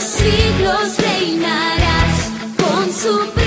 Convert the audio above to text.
los siglos reinarás con su